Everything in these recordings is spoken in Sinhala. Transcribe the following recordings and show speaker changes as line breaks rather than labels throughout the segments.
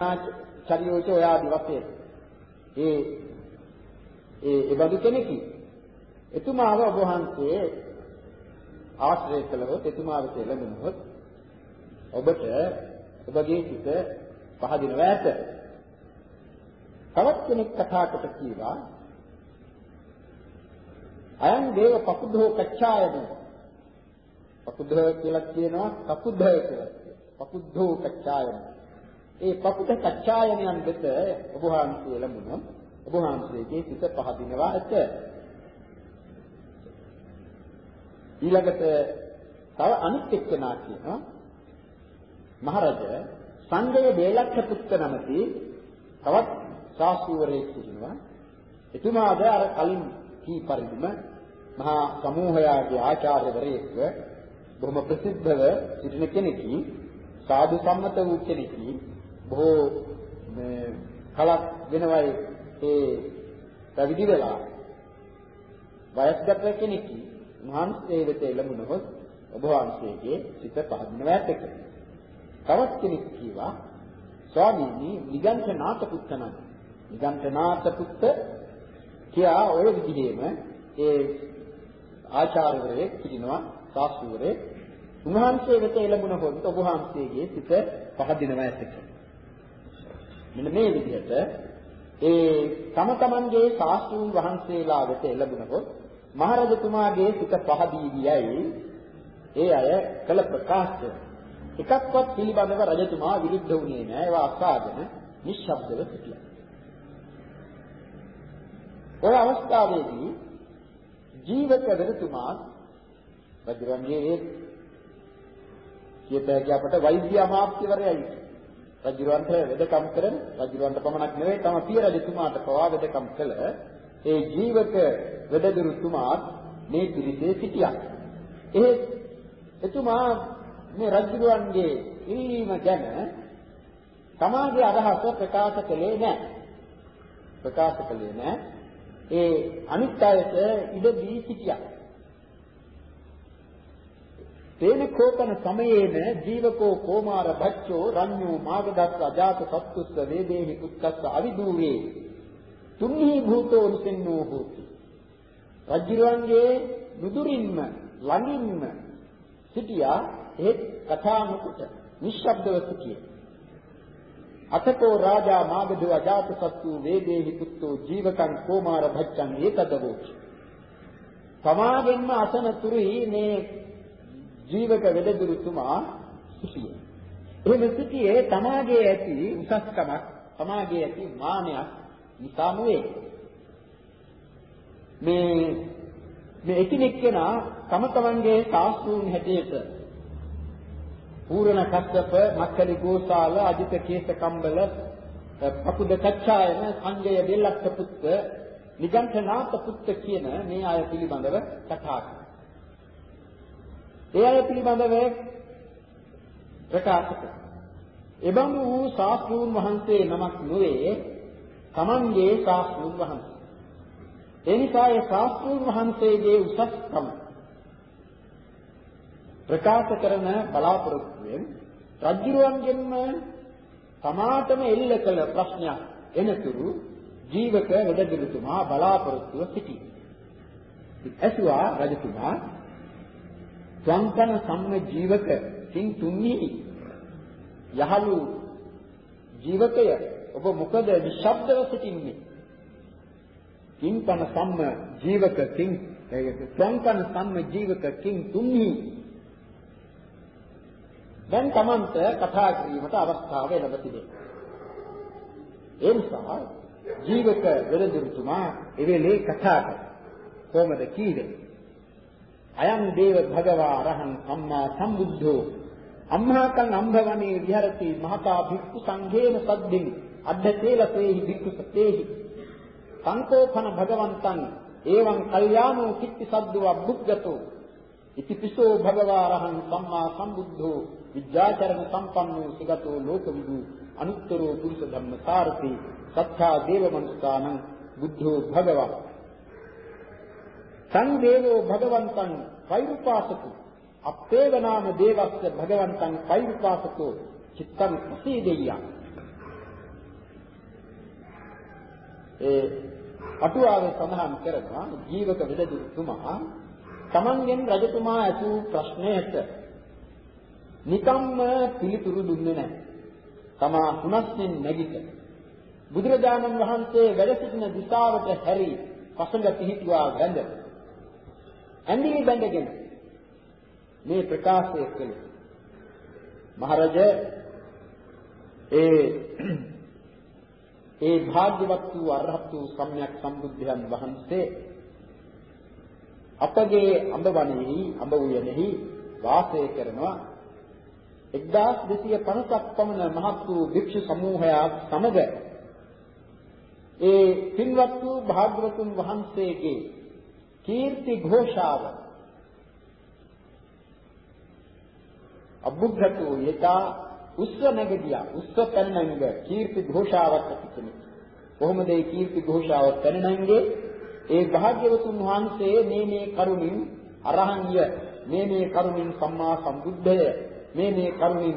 චරියෝච ඔය ආදි වශයෙන් ඒ ඒ එබඳු කෙනෙකි. එතුමාව ඔබ වහන්සේ ආශ්‍රය කළහොත් එතුමාව ලැබුණොත් ඔබට ඔබගේ සිත පහදිනවා ඇත. තවත් කෙනෙක් කතා කොට කීවා අයං දේව පකුද්ධෝ කච්චායන පකුද්ධ කියලා කියනවා කකුද්ධ කියලා. පකුද්ධෝ කච්චායන. ඒ පකුද්ධ කච්චායනයන් වෙත ඔබ වහන්සේ ලැබුණොත් ඔබ වහන්සේගේ සිත පහදිනවා ඇත. ඊළඟට තව අනිත් එක්කෙනා කියනවා මහරජ සංගය බේලක්ෂ පුත්ත නමති තවත් ශාස්ත්‍රවරයෙක් සිටිනවා එතුමාද අර කලින් කී පරිදිම මහා සමූහයාගේ ආචාර්යවරයෙක්ව බොහොම ප්‍රසිද්ධව සිටින කෙනෙකි සාදු සම්මත වූ කෙනෙකි බොහෝ මේ කලක් වෙනවයි ඒ පැවිදි වෙලා වයස්ගත කෙනෙකි මහන්සේ වෙත ලැබුණොත් ඔබ වහන්සේගේ සිත පහදිනවා ඇතක. තවත් කෙනෙක් කීවා ස්වාමීනි නිගන්ඨනාත පුත්තනන්. නිගන්ඨනාත පුත්ත කියා ඔය විදිහේම ඒ ආචාර්යවරයෙක් සිටිනවා ශාස්ත්‍රවරයෙක් උන්වහන්සේ වෙත එළඹුණොත් ඔබ වහන්සේගේ සිත පහදිනවා ඇතක. මෙන්න මේ විදිහට ඒ තම තමන්ගේ ශාස්ත්‍රූන් වහන්සේලා වෙත එළඹුණොත් මහරජතුමාගේ සිත පහදී ගියයි. ඒ අය කළ ප්‍රකාශ එකක්වත් පිළිබඳව රජතුමා විරුද්ධ වුණේ නෑ. ඒවා අසාගෙන නිශ්ශබ්දව සිටියා. ඔය අවස්ථාවේදී ජීවක රජතුමා රජුන්ගේ ඒ කියත හැකි අපට වෛද්‍ය අමාත්‍යවරයයි. රජුන්ට වෙදකම් කරන රජුන්ට පමණක් නෙවෙයි තම පිය රජතුමාට පවා වෙදකම් කළ ඒ ජීවක වෙදදුරුතුමාත් මේ පිරිසේ සිටියා. ඒ එතුමා මේ රජුරුවන්ගේ ඉල්ලීම ගැන තමාගේ අදහස ප්‍රකාශ කළේ නැහැ. ප්‍රකාශ කළේ නැහැ. ඒ අනිත් අයට ඉඩ දී සිටියා. තේන කෝපන සමයේන ජීවකෝ කෝමාර භච්චෝ රඤ්ඤෝ මාගදස්ස අජාත සත්තුස්ස වේදේහි කුත්තස්ස අවිදූවේ තුන්හි භූතෝ නිසින්නෝ හෝති. රජුරන්ගේ නුදුරින්ම ළඟින්ම සිටියා ඒ කතා නොකොට නිශ්ශබ්දව සිටියේ. අතකෝ රාජා මාගධ අජාත සත්තු වේදේහි පුත්තෝ ජීවකං කෝමාර භච්ඡං ඒතදවෝචි. සමාගෙන්ම අසනතුරුයි මේ ජීවක වෙදදුරුතුමා සිටියේ. එහෙම සිටියේ තමාගේ ඇති උසස්කමක්, තමාගේ ඇති මානයක් නිසාම වේ. මේ මේ එකිනෙක කෙනා තම තමන්ගේ සාස්ත්‍රුන් හැටියට පූර්ණ කස්සප මක්කලි ගෝසාල අජිත කේස කම්බල පකුද කච්චායන සංජය දෙල්ලක්ක පුත්ත නිගන්ඨනාත පුත්ත කියන මේ අය පිළිබඳව කතා කරනවා. ඒ අය පිළිබඳව ප්‍රකාශ කරනවා. එබඳු වූ ශාස්ත්‍රූන් වහන්සේ නමක් නොවේ තමන්ගේ ශාස්ත්‍රූන් වහන්සේ. ඒ නිසා ඒ ශාස්ත්‍රූන් වහන්සේගේ උසස්කම ප්‍රකාශ කරන බලාපොරොත්තුවෙන් රජුරුවන්ගෙන්ම තමාටම එල්ල කළ ප්‍රශ්නයක් එනතුරු ජීවක වෙදදිරුතුමා බලාපොරොත්තුව සිටී. ඇසුවා රජතුමා ස්වංකන සම්ම ජීවක තින් තුන්හි යහළු ජීවකය ඔබ මොකද නිශ්ශබ්දව සිටින්නේ? කිංකන සම්ම ජීවක කිං ස්වංකන සම්ම ජීවක කිං තුන්හි දැන් Tamanට කතා කිරීමට අවස්ථාව ලැබ තිබේ. ඒ නිසා ජීවක වෙරඳුතුමා එවෙලේ කතා කළා. කොහොමද කීවේ? අයං දේව භගවා අරහං සම්මා සම්බුද්ධෝ අම්මාකං අම්භවනේ විහෙරති මහතා භික්ඛු සංඝේන සද්දින් අද්දතේලසේහි භික්ඛු සතේහි සංකෝපන භගවන්තං එවං කල්යාණෝ කිත්ති සද්දෝ අබ්බුග්ගතෝ ඉතිපිසෝ භගවා අරහං සම්මා සම්බුද්ධෝ විද්‍යාචරණ සම්පන්නෝ සුගතෝ ලෝකවිදු අනුත්තරෝ පුරුෂ ධම්ම සාරති සත්තා දේව මනුස්සානං බුද්ධෝ භගවා සංදේවෝ භගවන්තං වෛරුපාසකෝ අපේව නාම දේවස්ස භගවන්තං වෛරුපාසකෝ චිත්තං ප්‍රසීදෙය්‍ය ඒ අටුවාවේ සඳහන් කරනවා ජීවක විදදුතුමා තමන්ගෙන් රජතුමා ඇසූ ප්‍රශ්නයට නිකම්ම පිළිතුරු දුන්නේ නැහැ. තමා තුනස්ෙන් නැගිට බුදුරජාණන් වහන්සේ වැඩ සිටින දිශාවට හැරී පසඟ පිහිටුවා වැඳ ඇඳිලි බැඳගෙන මේ ප්‍රකාශය කළේ. මහරජ ඒ ඒ භාග්‍යවත් වූ අරහත් වූ සම්්‍යක් සම්බුද්ධයන් වහන්සේ අපගේ අඹවණෙහි අඹ උයනෙහි වාසය කරනවා. 1250ක් පමණ මහත් වූ භික්ෂු සමූහයක් සමග ඒ පින්වත් වූ භාග්‍යවතුන් වහන්සේගේ කීර්ති ഘോഷාව අබ්බුද්ධතු යතා උස්ස නැගදියා උස්ස පැනනඟ කීර්ති ഘോഷාවක් ඇතිතුනි කොහොමද මේ කීර්ති ഘോഷාව පැනනඟේ ඒ භාග්‍යවතුන් වහන්සේ මේ මේ කරුණින් අරහන්ය මේ මේ කරුණින් සම්මා සම්බුද්ධය මේ මේ කරුණින්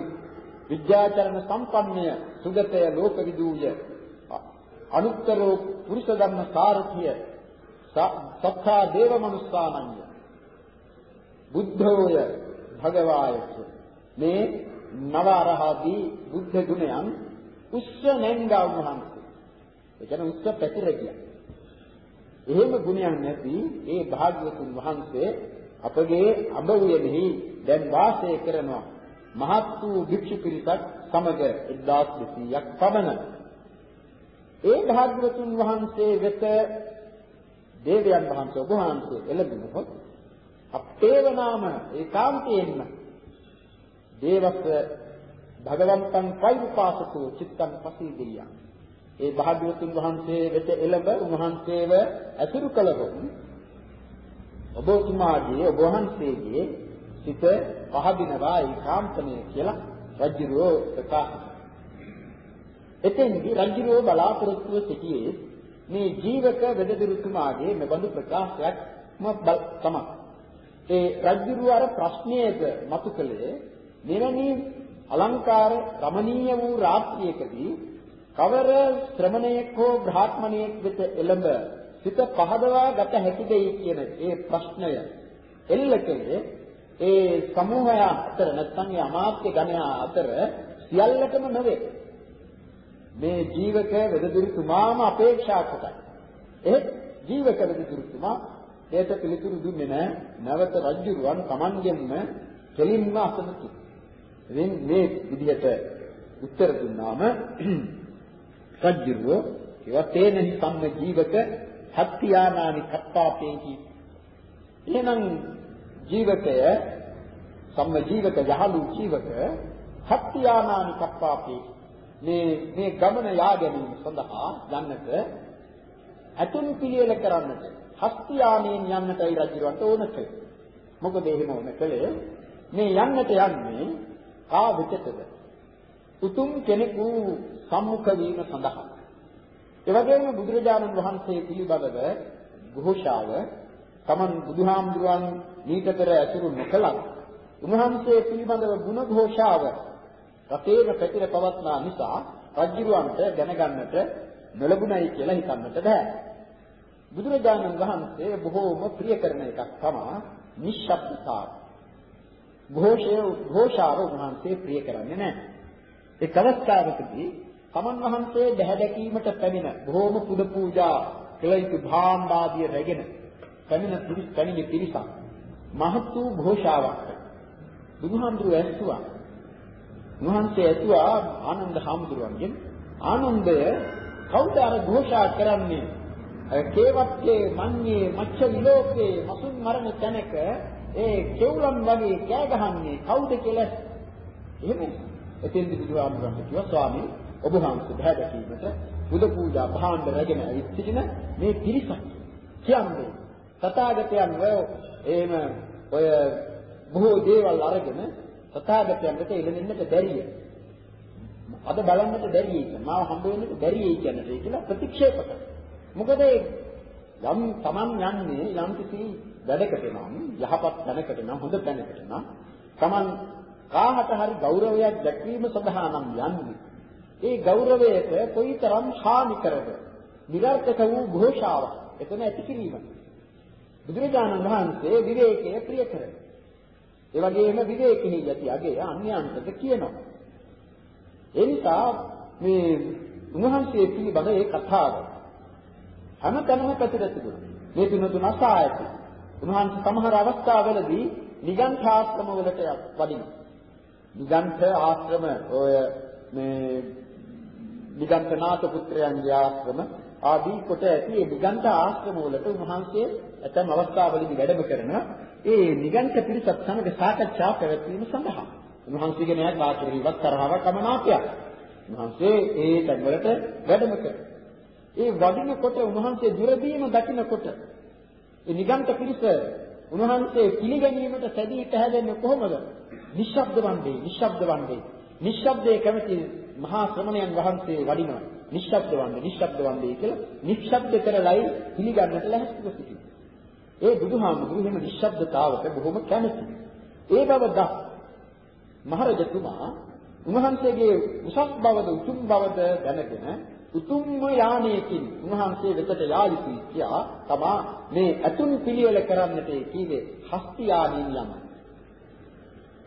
විද්‍යාචරණ සම්පන්නය සුගතය ලෝකවිදූය අනුත්තරෝ පුරුෂ ධර්ම සාරථිය සත්තා දේව මනුස්සානන්‍ය බුද්ධෝය භගවායස මේ නව අරහදී බුද්ධ ගුණයන් උස්ස නැංගා වහන්සේ ඒ කියන්නේ උස්ස පැතිර ගියා එහෙම ගුණයක් නැති ඒ භාග්‍යවතුන් වහන්සේ අපගේ අඹ උයනෙහි දැන් වාසය කරනවා. මහත් වූ භික්ෂු පිරිසක් සමග 1200ක් පමණ. ඒ භාග්‍යවතුන් වහන්සේ වෙත දේවයන් වහන්සේ ඔබ වහන්සේ එළඹුණොත් අපේව නාම ඒකාන්තයෙන්ම දේවස්ස භගවන්තං කෛරුපාසකෝ චිත්තං පසීදියා ඒ භාග්‍යවතුන් වහන්සේ වෙත එළඹ උන්වහන්සේව ඇසුරු කළහොත් ඔබතුමාගේ ඔබ වහන්සේගේ සිත පහදිනවා ඒකාන්තමය කියලා රජුරෝ ප්‍රකාශ එතෙන්දී රජුරෝ බලාපොරොත්තුව සිටියේ මේ ජීවක වෙදදිරුතුමාගේ මෙබඳු ප්‍රකාශයක් තමයි. ඒ රජුරු අර ප්‍රශ්නයේද මතු කළේ මෙවැනි අලංකාර රමණීය වූ රාත්‍රියකදී කවර ශ්‍රමණයෙක් හෝ බ්‍රාහ්මණයෙක් වෙත එළඹ සිත පහදවා ගත හැකි දෙයි කියන ඒ ප්‍රශ්නය එල්ල කළේ ඒ සමූහය අතර නැත්නම් ඒ අමාත්‍ය ගණයා අතර සියල්ලටම නෙවේ. මේ ජීවක වෙදදුරුතුමාම අපේක්ෂා කොටයි. එහෙත් ජීවක වෙදදුරුතුමා ඒට පිළිතුරු දුන්නේ නැහැ. නැවත රජුරුවන් Tamanගෙන්ම දෙලින්ම අසනති. ඉතින් මේ විදිහට උත්තර දුන්නාම රජුරුව ඒවා තේනහි සම්ම ජීවක හත්යානානි කප්පාපේහි එහෙනම් ජීවකය සම්ම ජීවක යහළු ජීවක හත්යානානි කප්පාපේ මේ මේ ගමන යා ගැනීම සඳහා යන්නට ඇතුන් පිළියෙල කරන්නට හස්ති යාමයෙන් යන්නටයි රජුන්ට ඕනට. මොකද එහෙම ඕන කළේ මේ යන්නට යන්නේ කා විටද? උතුම් කෙනෙකු සම්මුඛ වීම සඳහා. ඒ වගේම බුදුරජාණන් වහන්සේ පිළිබඳව ഘോഷාව තමන් බුදුහාමුදුරන් නීත පෙර ඇසුරු නොකලත් උන්වහන්සේ පිළිබඳව ಗುಣ ഘോഷාව රටේම පැතිර පවත්නා නිසා රජුරවන්ට දැනගන්නට නොලබුණයි කියලා හිතන්නට බෑ. බුදුරජාණන් වහන්සේ බොහෝම ප්‍රිය කරන එකක් තමයි නිශ්ශබ්දතාව. ഘോഷය ഘോഷාව වහන්සේ ප්‍රිය කරන්නේ නැහැ. එක් අවස්ථාවකදී තමන් වහන්සේ දැහැදැකීමට පැමිණ බොහෝම පුද පූජා කළ යුතු භාණ්ඩාදිය රැගෙන පැමිණ පිරිස පැමිණ පිරිසක් මහත් වූ ഘോഷාවක් බුදුහාමුදුරුවෝ ඇසුවා උන්වහන්සේ ඇසුවා ආනන්ද හාමුදුරුවන්ගෙන්. ආනන්දය කවුද අර ഘോഷා කරන්නේ? කේවත්යේ මන්නේ මච්ච විලෝකේ මසුන් මරණ තැනක ඒ කෙවුලන් වගේ කෑ ගහන්නේ කවුද කියලා? එහෙම එතෙන්දි බුදුහාමුදුරන්ට කිව්වා ස්වාමී ඔබ වහන්සේ බහැ දැකීමට බුදු පූජා භාණ්ඩ රැගෙන ඇවිත් සිටින මේ පිරිසක් කියන්නේ. තථාගතයන් වය එහෙම ඔය බොහෝ දේවල් අරගෙන තථාගතයන් වෙත එළෙන්නට බැරිය. අද බලන්නට බැරිය කියලා. මාව හම්බ වෙන්නට බැරිය කියන්නට ඒ කියලා ප්‍රතික්ෂේප කරනවා. මොකද ඒ යම් තමන් යන්නේ යම් කිසි වැඩකට නම් යහපත් තැනකට නම් හොඳ තැනකට නම් තමන් කාහට හරි ගෞරවයක් දැක්වීම සඳහා නම් යන්නේ. ඒ ගෞරවයට කොයිතරම් හානි කරද? નિરර්ථක වූ ഘോഷාවක් එතන ඇති කිරීම. බුදුරජාණන් වහන්සේ විවේකයේ ප්‍රිය කරනවා. ඒ වගේම විවේකෙහි යටි අගේ අන්‍යයන්ට කියනවා. ඒ නිසා මේ උන්වහන්සේ පිළිබඳ ඒ කතාව හැමතැනම පැතිර තිබුණා. මේ පිනතුන අසායති. උන්වහන්සේ සමහර අවස්ථාවලදී නිගන්ඨ ආශ්‍රම වලට වඩිනවා. නිගන්ඨ ආශ්‍රම ඔය මේ නිගන්ඨනාථ පුත්‍රයන්ගේ ආශ්‍රම ආදී කොට ඇති මේ නිගන්ඨ ආශ්‍රම වලට උන්වහන්සේ ඇතම් අවස්ථාවලදී වැඩම කරන ඒ නිගන්ඨ පිරිසත් සමග සාකච්ඡා පැවැත්වීම සඳහා උන්වහන්සේගේ නෑ කාටරේවත් තරහවක් අමනාපයක්. උන්වහන්සේ ඒ තැන්වලට වැඩම කරා. ඒ වඩිනකොට උන්වහන්සේ දුරදීම දකින්නකොට ඒ නිගන්ඨ පිරිස උන්වහන්සේ පිළිගැනීමට සැදී පැහැදෙන්නේ කොහොමද? නිශ්ශබ්ද වන්නේ, නිශ්ශබ්ද වන්නේ. නිශ්ශබ්දයේ කැමති මහා ශ්‍රමණයන් වහන්සේ වඩිනවා. නිශ්ශබ්ද වන්නේ, නිශ්ශබ්ද වන්නේ කියලා නිශ්ශබ්ද කරලයි පිළිගන්නට ලැහැස්තිව සිටිනවා. ඒ බුදුහාමුදුරු එහෙම නිශ්ශබ්දතාවට බොහොම කැමති. ඒ බව දා මහරජතුමා උන්වහන්සේගේ උසස් බවද උතුම් බවද දැනගෙන උතුම්ම යානයකින් උන්වහන්සේ වෙතට යා යුතුයි කියා තමා මේ අතුන් පිළිවෙල කරන්නට කීවේ හස්ති යානින් යම.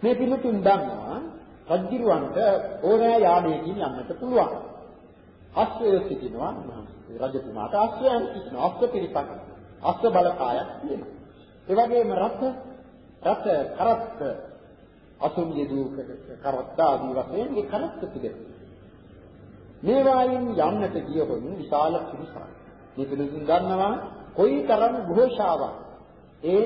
මේ පිළිතුන් දන්නවා රජුරවන්ට ඕනෑ යානයකින් යන්නට පුළුවන්. අස්වැය සිටිනවා රජතුමාට අස්වැයන් සිටිනවා අස්ව පිළිපක් අස්ස බලකායක් තියෙනවා. ඒ වගේම රස රස කරත්ත අසුම් යදූ කරත්ත ආදී වශයෙන් මේ කරත්ත පිළිදෙනවා. මේවායින් යන්නට ගියොත් විශාල පිරිසක්. මේ පිළිසින් ගන්නවා කොයි තරම් ഘോഷාවක්. ඒ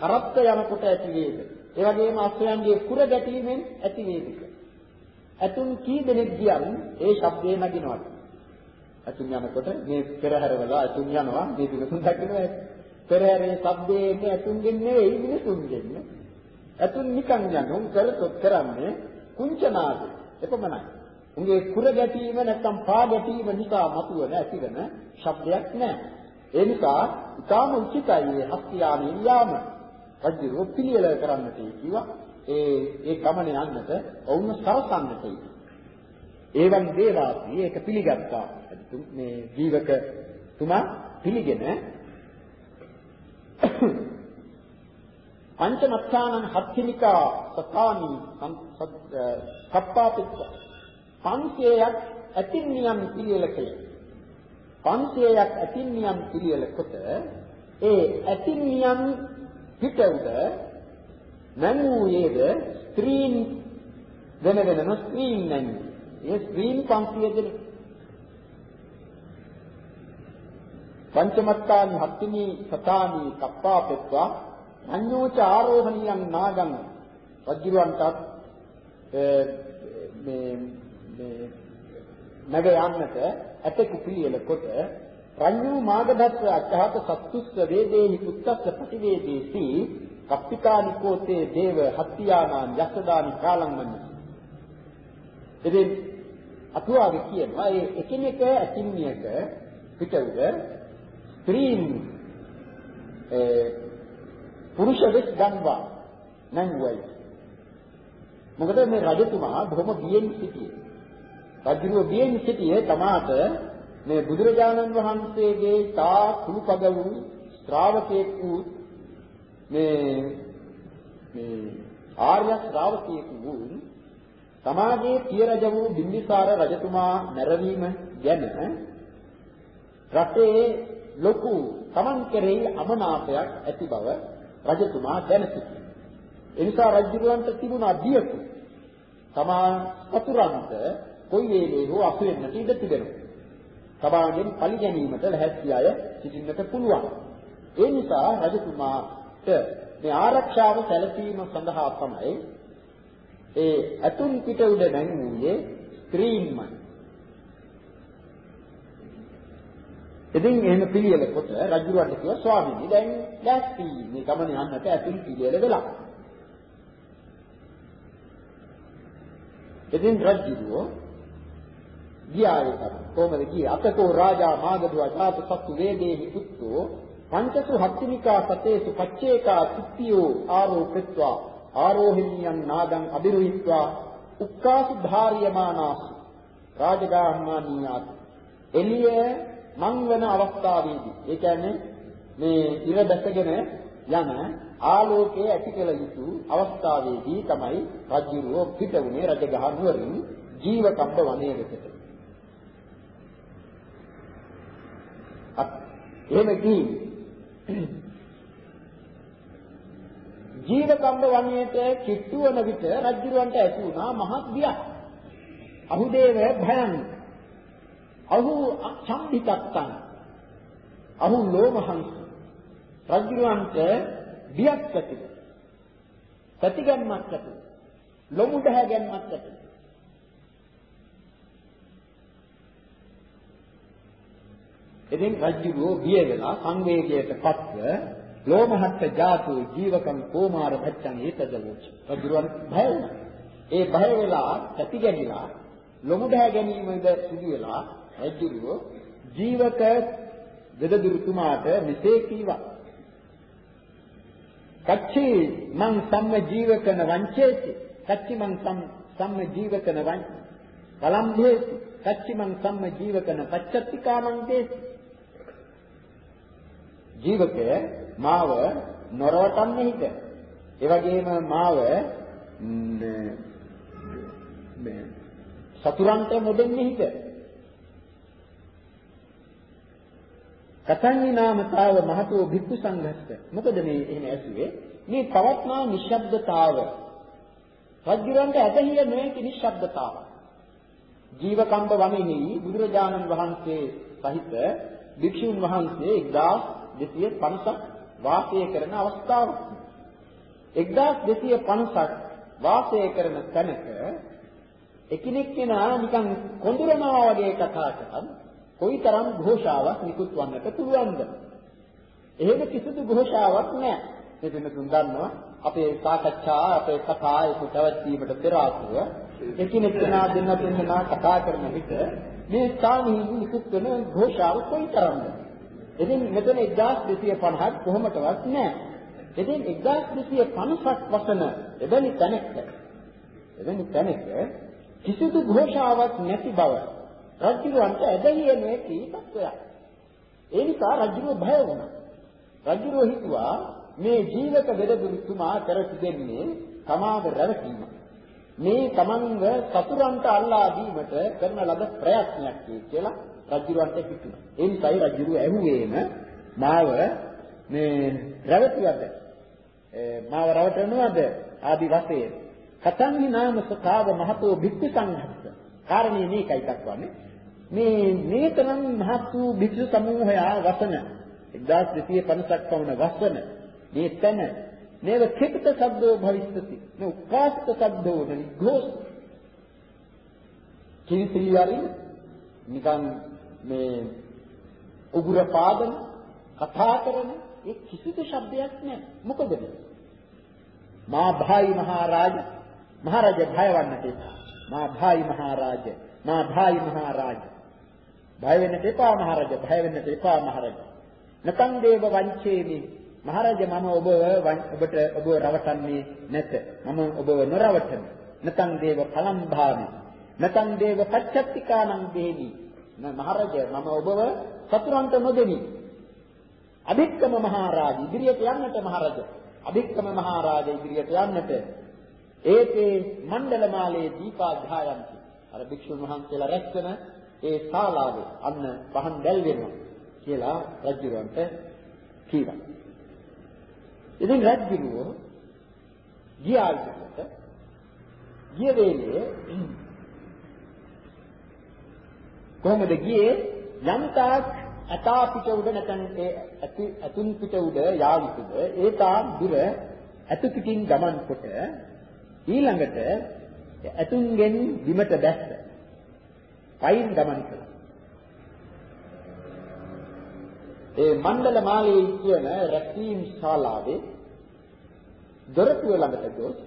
කරත්ත යනකොට ඇති වේද? ඒ වගේම අස්සයන්ගේ කුර ගැටීමෙන් ඇති වේද? ඇතුන් කී දෙනෙක් ගියන් ඒ ශබ්දේ නගිනවා. ඇතුන් යනකොට මේ පෙරහැරවල ඇතුන් යනවා මේ පිළිසින් දකිනවා. පෙරහැරේ ශබ්දේ ඇතුන්ගෙන් නෙවෙයි මිනිසුන්ගෙන්. ඇතුන් නිකන් යන කරතොත් කරන්නේ කුංචනාද එපමණයි. උන්ගේ කුර ගැටීම නැත්නම් පා ගැටීම නිසා මතුවන ඇතිවන ශබ්දයක් නැහැ. ඒ නිසා ඊටාම උචිතයි මේ හස්තියාමී යාම. රජු පිළිවෙල කරන්නට කිව්වා. ඒ ඒ ගමන යන්නට ඔවුන් සරසන්නට ඒවන් දේවාසී ඒක පිළිගත්තා. මේ ජීවක තුමා පිළිගෙන පංචමත්තානං හත්තිනිකා සතානි සප්පාපිච්ච 500ක් ඇතින්නියම් පිළිවෙල කළේ. 500ක් ඇතින්නියම් පිළිවෙල කොට ඒ ඇතින්නියම් පිට උඩ නංගුයේද ස්ක්‍රීන් වෙන වෙනම ස්ක්‍රීන් නැන්නේ. ඒ ස්ක්‍රීන් 500 දෙනෙක් පංචමත්තානි හත්තිනි සතානි කප්පාපෙත්වා අඤ්ඤෝච ආරෝහණියන් නාගං වජ්ජුරන්ටත් මේ මේ නැග යන්නට ඇතෙකු පිළියෙල කොට රඤ්ඤු මාගදස්ස අච්ඡාත සත්තුස්ස වේදේහි පුත්තස්ස ප්‍රතිවේදේති කප්පිකානිකෝතේ දේව හත්තියානාන් යස්සදානි කාලංමනි ඉතින් අතුවාගේ කියනවා ඒ එකිනෙක ඇතින්නියක පිටුද ස්ත්‍රීන් ඒ පුරුෂ වෙස් ගන්වා නැංගුවයි. මොකද මේ රජතුමා බොහොම බියෙන් සිටියේ. රජුව බියෙන් සිටියේ තමාට මේ බුදුරජාණන් වහන්සේගේ තා කුළුපග වූ ශ්‍රාවකෙක් වූ මේ මේ ආර්ය ශ්‍රාවකයෙක් වූ තමාගේ පිය රජ වූ බිම්බිසාර රජතුමා මැරවීම ගැන රටේ ලොකු තමන් කෙරෙහි අමනාපයක් ඇති බව රජතුමා දැන සිටියා. ඒ නිසා රජුරවන්ට තිබුණා බියකු. තමා සතුරන්ට කොයි වේලේ හෝ අසු වෙන්නට ඉඩ තිබෙනවා. සභාවෙන් පලි ගැනීමට ලැහැත්ති අය සිටින්නට පුළුවන්. ඒ නිසා රජතුමාට මේ ආරක්ෂාව සැලසීම සඳහා තමයි ඒ අතුන් පිට උඩ නැංගුවේ ස්ත්‍රීන්මයි. ඉතින් එහෙම පිළියෙල කොට රජුරන්ට කිව්වා ස්වාමීනි දැන් ලෑස්ති මේ ගමන යන්නට අතුන් පිළියෙල වෙලා. ඉතින් රජුරෝ ගියායේ තමයි. කොහොමද ගියේ? අතකෝ රාජා මාගදුවා ජාත සත්තු වේදේහි පුත්තෝ පංචසු හත්තිනිකා සතේසු පච්චේකා සිත්තියෝ ආරෝපෙත්වා ආරෝහිනියන් නාදං අබිරුහිත්වා උක්කාසු ධාර්යමානාසු රාජගාහ්මානියාත් එළිය මං වෙන අවස්ථාවේදී ඒ කියන්නේ මේ ඉර දැසගෙන යන ආලෝකයේ ඇති කළ යුතු අවස්ථාවේදී තමයි රජුරෝ පිට වුණේ රජගහ නුවරින් ජීවකම්බ වනයේ වෙතට. එහෙම ගිහින් ජීවකම්බ වනයේට කිට්ටු වන විට රජුරවන්ට ඇති වුණා මහත් බියක්. අහුදේව භයං. අහු චම්බිතත්තං. අහු ලෝමහංස. රජුරවන්ට බියක් ඇති. ප්‍රතිගම්මක් ඇති. ලොමු දහගැන්මක් ඇති. ඉතින් රජුගේ බිය වෙලා සංවේගයට පත්ව ලෝමහත්ත ජාතු ජීවකම් කෝමාර භච්ඡන් ඒතදවෝච. රජුන් භය වුණා. ඒ භය වෙලා ප්‍රතිගැනිලා ලොමු දහ ගැනීමද සිදු වෙලා රජුගේ ජීවක වෙදදුරුතුමාට මෙසේ කීවා. කච්චි මං සම්ම ජීවකන වංචේති. කච්චි මං සම්ම ජීවකන වං කලම්භේති. කච්චි මං සම්ම ජීවකන පච්චත්ති කාමං දේති. ජීවකය මාව නොරවටන්නේ හිත. ඒ වගේම මාව මේ සතුරන්ට නොදෙන්නේ හිත. කතංගි නාමතාව මහතෝ භික්ඛු සංඝස්ස. මොකද මේ එහෙම ඇසුවේ? මේ පවත්නා නිශ්ශබ්දතාව. රජුරන්ට ඇදහිය නොහැකි නිශ්ශබ්දතාව. ජීවකම්බ වමෙහි බුදුරජාණන් වහන්සේ සහිත භික්ෂුන් වහන්සේ 1250ක් වාසය කරන අවස්ථාවක්. 1250ක් වාසය කරන තැනක එකිනෙක කෙනා නිකන් කොඳුරනවා වගේ කතා කරන කොයිතරම් ഘോഷාවක් නිකුත් වන්නට පුළුවන්ද? එහෙම කිසිදු ഘോഷාවක් නැහැ. මේ වෙනතුන් දන්නවා අපේ සාකච්ඡා අපේ කතා ඒක පැවැත්වීමට පෙර ආතුව එකිනෙක කෙනා දෙන්න දෙන්නා කතා කරන විට මේ ස්ථානයේ නිකුත් වෙන ഘോഷාව කොයිතරම්ද? ඉතින් මෙතන 1250ක් කොහොමදවත් නැහැ. ඉතින් 1250ක් වසන එබැනි තැනක එබැනි තැනක කිසිදු ഘോഷාවක් නැති බව රජුරන්ට ඇදහිය නොහැකි තත්වයක්. ඒ නිසා රජුව භය වුණා. රජුව හිතුවා මේ ජීවක වෙදදුතුමා කර තිබෙන්නේ තමාව රැවටීම. මේ තමන්ව සතුරන්ට අල්ලා දීමට කරන ලද ප්‍රයත්නයක් කියලා රජුරන්ට හිතුණා. ඒ නිසායි රජුව ඇහුවේම මාව මේ රැවටියද? මාව රැවටෙනවද? ආදි වශයෙන්. කතන්හි නාම සතාව මහතෝ භික්ඛු සංඝස්ස. කාරණේ මේකයි දක්වන්නේ. මේ මේතරම් මහත් වූ භික්ෂු සමූහයා වසන. 1250ක් පමණ වසන. මේ තැන නේව කිපිත සබ්දෝ භවිස්සති. මේ උපාසිත සබ්දෝ නිඝෝෂ කිරිසිරියරි නිකන් මේ උගුර පාදන කතා කරන ඒ කිසිදු શબ્දයක් නැහැ මොකද මා? භායි මහරජ මහරජ භයවන්නට එපා. මා භායි මහරජ මා භායි මහරජ. භය වෙන්නට එපා මහරජ භය වෙන්නට එපා මහරජ. නතං දේව වංචේමි. මහරජ මම ඔබ ඔබට ඔබ රවටන්නේ නැත. මම ඔබව නොරවටමි නතං දේව කලම්භාමි. නතං දේව පච්චත්තිකානං දේවි මහරජ මම ඔබව සතුරන්ට නොදෙමි අභික්කම මහරජ ඉදිරියට යන්නට මහරජ. අභික්කම මහරජ ඉදිරියට යන්නට. ඒතේ මණ්ඩලමාලේ දීපාධ්‍යායන්ති. අර භික්ෂුන් වහන්සේලා රැස්වෙන ඒ ශාලාවේ අන්න පහන් දැල් වෙනවා කියලා රජුරන්ට කීවා. ඉතින් රජුරෝ ගියායිකට ගිය වෙලේ කොහොමද ගියේ යම් තාක් අතා පිට උඩ නැත්නම් ඒ අතුන් පිට උඩ යාවිතුද ඒ තාක් දුර අතු පිටින් ගමන් කොට ඊළඟට ඇතුන්ගෙන් බිමට දැස්ස. පයින් ගමන් කළා. ඒ මණ්ඩල මාලයේ කියන රැකීම් ශාලාවේ දොරටුව ළඟට ගොස්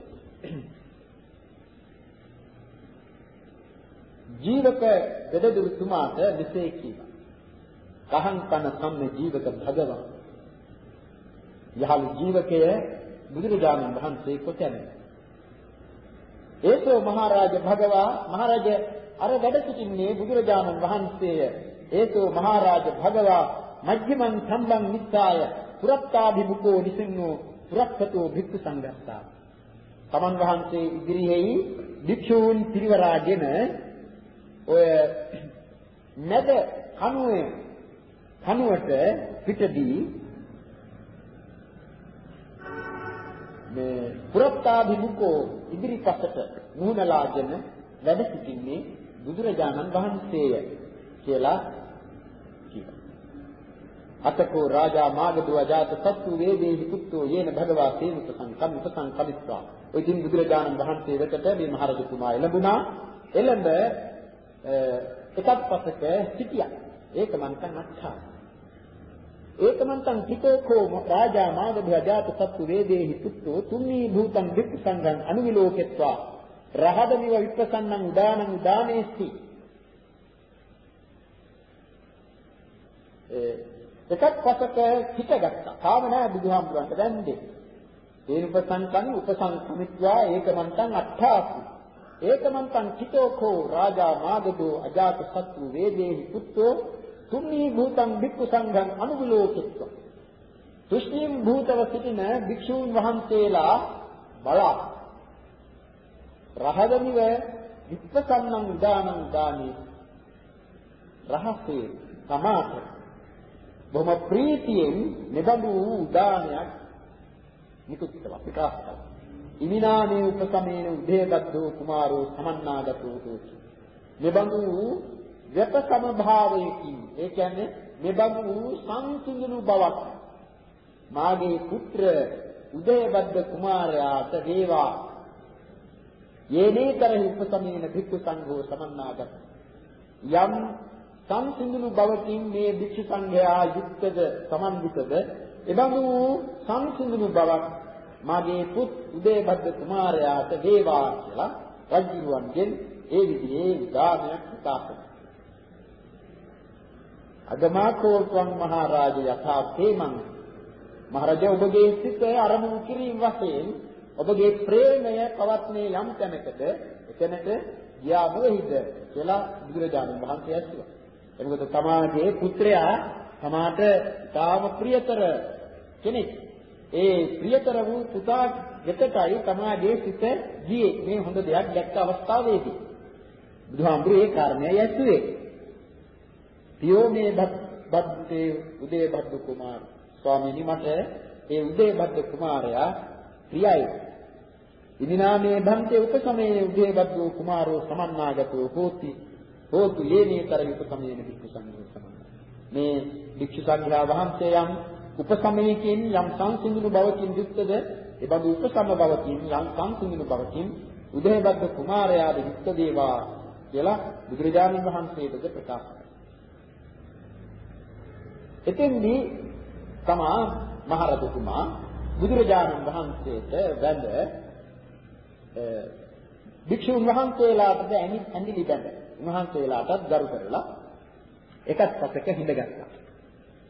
ජීවක දෙදදුතුමාට මෙසේ කීවා. කහං කන සම්ම ජීවක භගවන්. යහළු ජීවකය බුදුරජාණන් වහන්සේ කොතැනද? ඒසෝ මහරජ භගවා මහරජ අර වැඩ සිටින්නේ බුදුරජාණන් වහන්සේය. ඒතෝ මහරජ භගවා මජ්ක්‍ධිමං සම්බං මිත්‍යාය පුරත්තාභිමුඛෝ නිසින්නෝ පුරක්කතෝ භික්ඛු සංඝස්සා. තමන් වහන්සේ ඉදිරියෙහි භික්ෂූන් පිරිවරාගෙන ඔය නැද කණුවේ කණුවට පිටදී මේ පුරත්තාභිමුඛෝ ඉදිරිපසට මුහුණලාගෙන වැඩ සිටින්නේ බුදුරජාණන් වහන්සේය කියලා කියනවා. අතකෝ රාජා මාගදෝ අජාත සත්තු වේදේහි පුත්තෝ යේන භගවා සේවිත සංකම් උපසංකමිත්වා. ඔය ඉතින් බුදුරජාණන් වහන්සේ වෙතට මේ මහරජතුමා එළඹුණා. එළඹ එකත් පසක සිටියා. ඒක මන්තන් අත්හා. ඒකමන්තං පිටෝකෝ රාජා මාගධ අජාත සත්තු වේදේහි පුත්තෝ තුන්නී භූතං වික්ඛ සංඝං අනුවිලෝකෙත්වා රහදමිව විප්පසන්නං උදානං උදානේස්ති එකක් පසක හිටගත්තා. තාම නෑ බුදුහාමුදුරන්ට දැන්නේ. ඒ උපසංකම් උපසංකමිත්වා ඒකමන්තං අට්ඨාසි. ඒකමන්තං චිතෝකෝ රාජා මාගදෝ අජාත සත්තු වේදේහි පුත්තෝ තුන්නී භූතං භික්ඛු සංඝං අනුවිලෝකිත්ව. තුෂ්ණීම් භූතව සිටින භික්ෂූන් වහන්සේලා බලා රහදමිව විප්පසන්නං උදානං උදානි රහසේ සමාත බොහොම ප්‍රීතියෙන් මෙබඳු උදානයක් නිකුත් කළා ප්‍රකාශ කළා. ඉමිනානේ උපසමේන උදේබද්දෝ කුමාරෝ සමන්නාගතෝ හෝති. මෙබඳු වෙත සමභාවයකින් ඒ කියන්නේ මෙබඳු සංසිඳුණු බවක්. මාගේ පුත්‍ර උදේබද්ද කුමාරයාට වේවා. යේනේතරහි උපසමේන භික්ඛු සංඝෝ සමන්නාගත යම් සංසිඳුණු බවකින් මේ භික්ෂු සංඝයා යුක්තද සමන්විතද එබඳු සංසිඳුණු බවක් මාගේ පුත් උදේබද්ද කුමාරයාට වේවා කියලා රජුරුවන්ගෙන් ඒ විදිහේ උදානයක් ප්‍රකාශ කළා. අගමාකෝල්පං මහරජ යථා තේමං මහරජා ඔබගේ සිත අරමුණු කිරීම වශයෙන් ඔබගේ ප්‍රේමය පවත්නේ යම් තැනකද එතනට ගියා මොහිද කියලා බුදුරජාණන් වහන්සේ ඇසුවා. එතකොට තමාගේ පුත්‍රයා තමාට තාම ප්‍රියතර කෙනෙක්. ඒ ප්‍රියතර වූ පුතා වෙතටයි තමාගේ සිත ගියේ මේ හොඳ දෙයක් දැක්ක අවස්ථාවේදී. බුදුහාමුදුරේ ඒ කාරණය ඇසුවේ. පියෝ මේ බද්දේ උදේ බද්ද කුමාර ස්වාමීනි මට ඒ උදේ බද්ද කුමාරයා ප්‍රියයි. ඉදිනාමේ භන්තේ උපසමයේ උදේ බද්ද කුමාරෝ සමන්නාගතෝ හෝති. හෝතු යේනේතර උපසමයේන භික්ඛු සංඝෝ සමන්නා. මේ භික්ෂු සංඝයා වහන්සේ යම් උපසමයකින් යම් සංසිඳුණු බවකින් යුක්තද? එබඳු උපසම බවකින් යම් සංසිඳුණු බවකින් උදේබද්ද කුමාරයාද යුක්ත දේවා කියලා බුදුරජාණන් වහන්සේටද ප්‍රකාශ එතෙන්දී තමා මහරජතුමා බුදුරජාණන් වහන්සේට වැඳ භික්ෂුන් වහන්සේලාටද ඇඳිලි බැඳ. උන්වහන්සේලාටත් ගරු කරලා එකත් පසක හිඳගත්තා.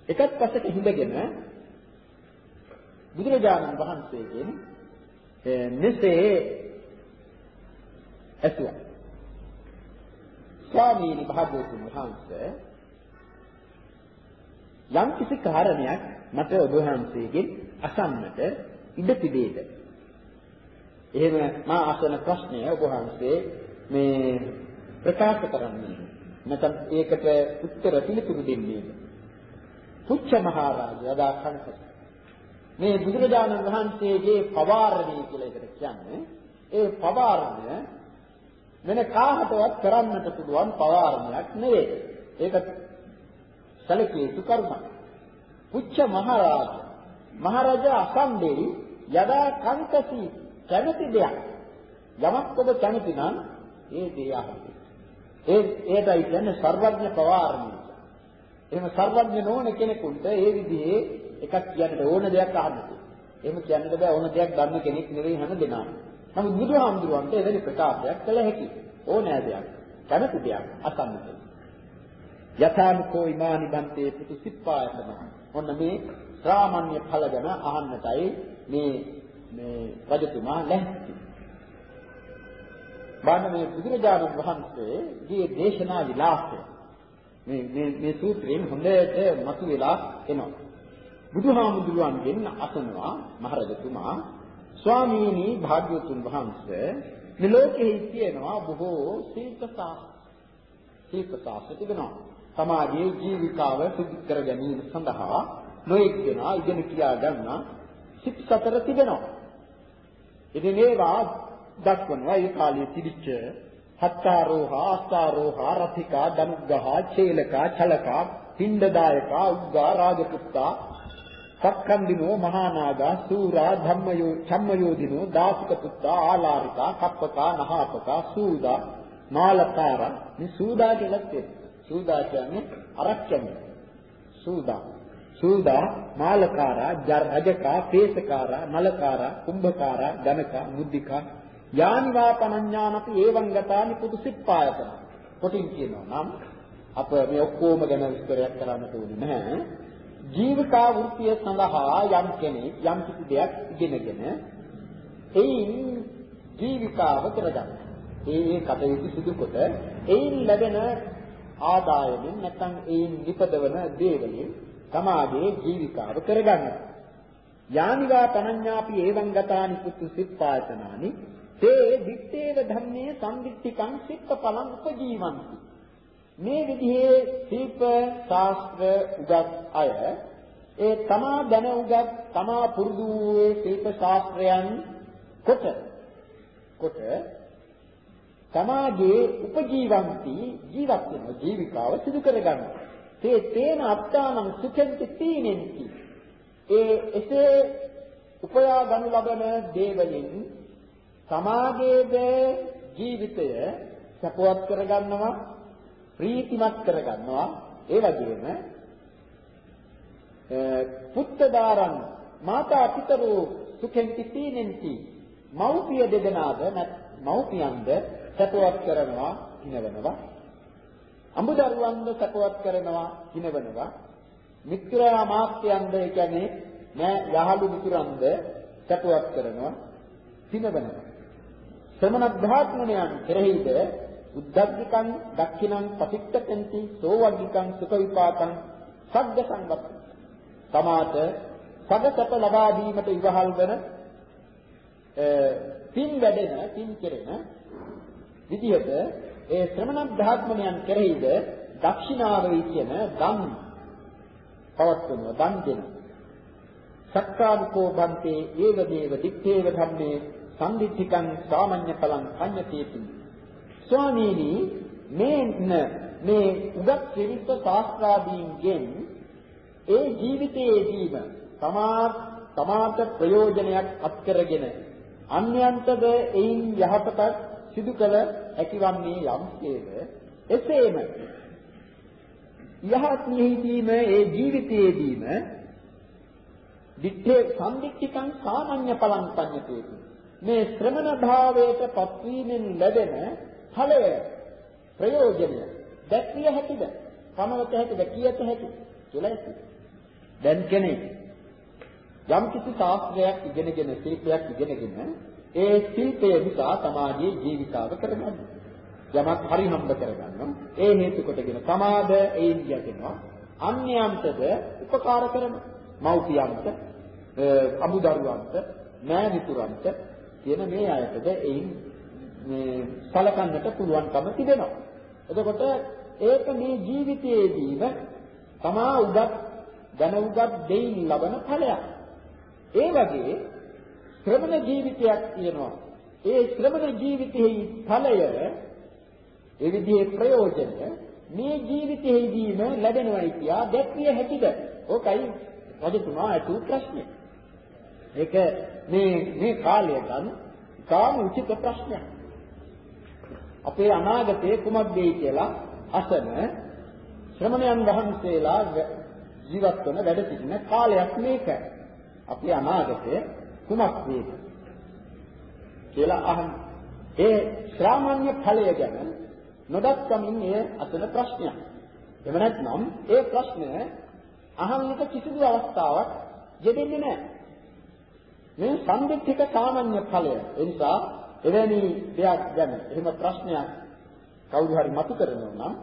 එකත් පසක හිඳගෙන බුදුරජාණන් වහන්සේගෙන් මෙසේ ඇසුවා. ස්වාමීනි භාග්‍යවතුන් වහන්සේ යම් කිසි කාරණයක් මට ඔබ වහන්සේගෙන් අසන්නට ඉඩ තිබේද? එහෙම මා අසන ප්‍රශ්නය ඔබ වහන්සේ මේ ප්‍රකාශ කරන්නේ. නැත්නම් ඒකට උත්තර පිළිතුරු දෙන්නේ. පුච්ච මහරජා යදා කනක මේ බුදුරජාණන් වහන්සේගේ පවාරණය කියලා එකට කියන්නේ ඒ පවාරණය වෙන කාහටවත් කරන්නට පුළුවන් පවාරණයක් නෙවෙයි. ඒක සැලකිය යුතු කරුණක්. පුච්ච මහරජ මහරජා අසම්බෙරි යදා කංකසි කැමති දෙයක් යමක් ඔබ කැමති නම් ඒ දේ අහන්න. ඒ ඒටයි කියන්නේ සර්වඥ පවාරණය. එහෙම සර්වඥ නොවන කෙනෙකුට ඒ විදිහේ එකක් කියන්නට ඕන දෙයක් අහන්න. එහෙම කියන්නට බෑ ඕන දෙයක් දන්න කෙනෙක් නෙවෙයි හැම දෙනාම. නමුත් බුදුහාමුදුරුවන්ට එවැනි ප්‍රකාශයක් කළ හැකියි. ඕනෑ දෙයක් කැමති දෙයක් අසන්නට. යථාමිකෝ ඉමානි බන්තේ පුතු සිප්පායතන. ඔන්න මේ ශ්‍රාමණ්‍ය ඵල ගැන අහන්නටයි මේ මේ රජතුමා ලැහැත්ති. බාන මේ බුදුරජාණන් වහන්සේගේ දේශනා විලාසය මේ මේ මේ සූත්‍රයෙන් හොඳට මතුවලා එනවා. බුදුහාමුදුරුවන්ගෙන් අසනවා මහරජතුමා ස්වාමීනි භාග්‍යවතුන් වහන්සේ මේ ලෝකෙහි තියෙනවා බොහෝ ශිල්පසා ශිල්පසා තිබෙනවා. සමාජයේ ජීවිකාව සිදු කර ගැනීම සඳහා නොඑක් දෙනා ඉගෙන කියා ගන්න සිත් සතර තිබෙනවා. ඉතින් ඒවා දක්වනවා ඒ කාලයේ තිබිච්ච හත්තාරෝහා අස්තාරෝහා රතිකා දනුග්ගහා චේලකා චලකා පිණ්ඩදායකා උග්ගා රාජපුත්තා සක්කන්දිනෝ මහානාගා සූරා ධම්මයෝ චම්මයෝදිනෝ දාසික පුත්තා ආලාරිකා කප්පකා නහාපකා සූදා මාලකාර මේ සූදා කියලා තියෙනවා සූදා කියන්නේ අරක්කම। සූදා। සූදා මාලකාරා රජකා පේසකාරා නලකාරා කුම්භකාරා ගණකා මුද්දිකා යානිවා පනඤ්ඤානපි එවං ගතානි පුදු සිප්පායතන කොටින් කියනවා නම් අප මේ ඔක්කොම ගැන විස්තරයක් කරන්න ඕනේ නැහැ ජීවිකා වෘත්තිය සඳහා යම් කෙනෙක් යම් කිසි දෙයක් ඉගෙනගෙන එයින් ජීවිකාව කරගන්න. ඒ ඒ කටයුතු සිදු කොට එයින් ලැබෙන ආදායමින් නැත්නම් එයින් නිපදවන දේවලින් සමාජයේ ජීවිකාව කරගන්න. යානිවා පනඤ්ඤාපි එවං ගතානි පුතු සිප්පායතනානි තේ දිත්තේව ධම්මේ සම්දිත්තිකං සිප්පඵලං උපජීවಂತಿ මේ විදිහේ ශිල්ප ශාස්ත්‍ර උගත් අය ඒ තමා දැන උගත් තමා පුරුදු වූ ශිල්ප ශාස්ත්‍රයන් කොට කොට තමාගේ උපජීවಂತಿ ජීවත් වෙන ජීවිකාව සිදු කරගන්න. තේ තේන අත්තානම් සුඛෙන්ති තීනෙන්ති. ඒ එසේ උපයා ගනු ලබන දේවලින් සමාගයේද ජීවිතය සපවත් කරගන්නවා ප්‍රීතිමත් කරගන්නවා. ඒ වගේම පුත්තදාරං මාතා පිතරෝ සුඛෙන්ති තීනෙන්ති මෞපිය දෙදෙනාද මෞපියන්ද සපවත් කරනවා හිනවනවා අඹදරුවන්ද සපවත් කරනවා හිනවනවා මිත්‍රා මාත්‍යයන්ද ඒ කියන්නේ නෑ යහළු මිතුරන්ද සපවත් කරනවා හිනවනවා ශ්‍රමණ බ්‍රාහ්මණයන් කෙරෙහිද උද්දග්ගිකං දක්ඛිනං පතිත්තකන්ති සෝවග්ගිකං සුඛ විපාකං සග්ග සංගත තමාට සගසප ලබා දීමට ඉවහල් වන පින් වැඩෙන පින් කෙරෙන විදිහට ඒ ශ්‍රමණ බ්‍රාහ්මණයන් කෙරෙහිද දක්ෂිනාවයි කියන දන් පවත්වනවා දන් දෙන සක්කානිකෝ බන්තේ ඒව දේව දිත්තේව ධම්මේ සම්දිත්තිකං සාමාන්‍ය ඵලං කඤ්ඤතේති ස්වාමීනි මේ මේ උගත් ත්‍රිවිධ ශාස්ත්‍රාදීන්ගෙන් ඒ ජීවිතයේදීම තමා තමාට ප්‍රයෝජනයක් අත්කරගෙන අන්‍යයන්ටද එයින් යහපතක් සිදු කළ හැකිවන්නේ යම්සේද එසේම යහත්නිහිදීම ඒ ජීවිතයේදීම දිත්තේ සම්දික්කං සාමාන්‍ය ඵලං පඤ්ඤතේති. මේ ශ්‍රමණ භාවයට පත්වීමෙන් ලැබෙන ඵලය ප්‍රයෝජනය දැක්විය හැකිද? පනවත හැකිද? කියත හැකිද? කියලා ඇති. දැන් කෙනෙක් යම් කිසි ශාස්ත්‍රයක් ඉගෙනගෙන ශිල්පයක් ඉගෙනගෙන ඒ ශිල්පය නිසා සමාජයේ ජීවිතාව කරගන්න. යමක් හරි හම්බ කරගන්නවා. ඒ හේතු කොටගෙන සමාද ඒන් යටෙනවා. අන්‍යයන්ටද උපකාර කරන මව්පියන්ට අමුදරුවන්ට මෑණිතුරන්ට කියන මේ අයටද ඒන් මේ සලකන්නට පුළුවන්කම තිබෙනවා. එතකොට ඒක මේ ජීවිතයේදීම තමා උගත් දැන උගත් දෙයින් ලබන ඵලයක්. ඒ වගේ ශ්‍රමණ ජීවිතයක් තියෙනවා. ඒ ශ්‍රමණ ජීවිතයේ ඵලය ඒ විදිහේ ප්‍රයෝජන මේ ජීවිතයේදීම ලැබෙනවයි කියා දැක්විය හැකිද? ඕකයි රජතුමා අතු ප්‍රශ්නේ. ඒක මේ මේ කාලය ගන්න කාම උචිත ප්‍රශ්නයක්. අපේ අනාගතයේ කුමක් වෙයි කියලා අසන ශ්‍රමණයන් වහන්සේලා ජීවත් වන වැඩ සිටින කාලයක් මේක. අපේ අනාගතය කුමක් වේද කියලා අහන. ඒ ශ්‍රාමණ්‍ය ඵලය ගැන නොදක්කමින් එය අසන ප්‍රශ්නයක්. එව නැත්නම් ඒ ප්‍රශ්නය අහන්නට කිසිදු අවස්ථාවක් යෙදෙන්නේ නැහැ. මේ සම්දිත්තික සාමාන්‍ය ඵලය. ඒ නිසා එවැනි දෙයක් ගැන එහෙම ප්‍රශ්නයක් කවුරු හරි මතු කරනවා නම්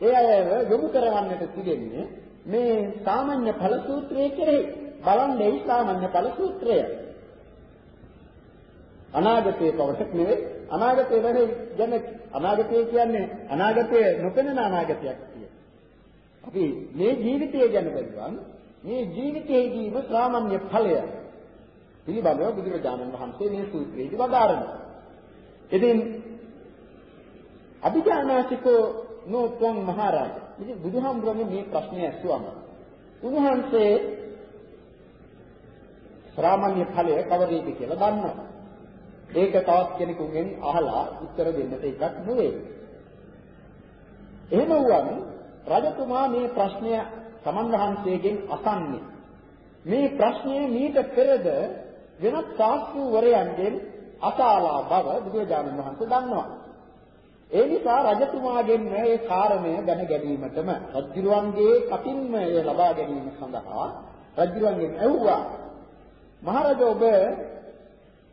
ඒ අය යොමු කරවන්නට තිබෙන්නේ මේ සාමාන්‍ය ඵල සූත්‍රයේ කෙරෙහි බලන්නේ සාමාන්‍ය ඵල සූත්‍රය. අනාගතයේ පවටක් නෙවෙයි අනාගතයේ වෙන ගැන අනාගතය කියන්නේ අනාගතයේ නොපෙනෙන අනාගතයක් කියන්නේ. අපි මේ ජීවිතය ගැන බලුවම මේ ජීවිතයේදීම සාමාන්‍ය ඵලය පිළිබඳව බුදුරජාණන් වහන්සේ මේ සූත්‍රයේදී වදාරනවා. ඉතින් අභිජානාසිකෝ නෝත්වං මහරජා. ඉතින් බුදුහාමුදුරනේ මේ ප්‍රශ්නය ඇසුවම උන්වහන්සේ ශ්‍රාමණ්‍ය ඵලය කවදේද කියලා දන්නවා. ඒක තවත් කෙනෙකුගෙන් අහලා උත්තර දෙන්නට එකක් නෙවෙයි. එහෙම වුවම රජතුමා මේ ප්‍රශ්නය සමන් වහන්සේගෙන් අසන්නේ. මේ ප්‍රශ්නය මීට පෙරද වෙනත් ශාස්ත්‍රවරයන්ගෙන් අසාලා බව බුදුරජාණන් වහන්සේ දන්නවා. ඒ නිසා රජතුමාගෙන් මේ කාරණය දැන ගැනීමටම රජුරුවන්ගේ කටින්ම ඒ ලබා ගැනීම සඳහා රජුරුවන්ගෙන් ඇහුවා. මහරජ ඔබ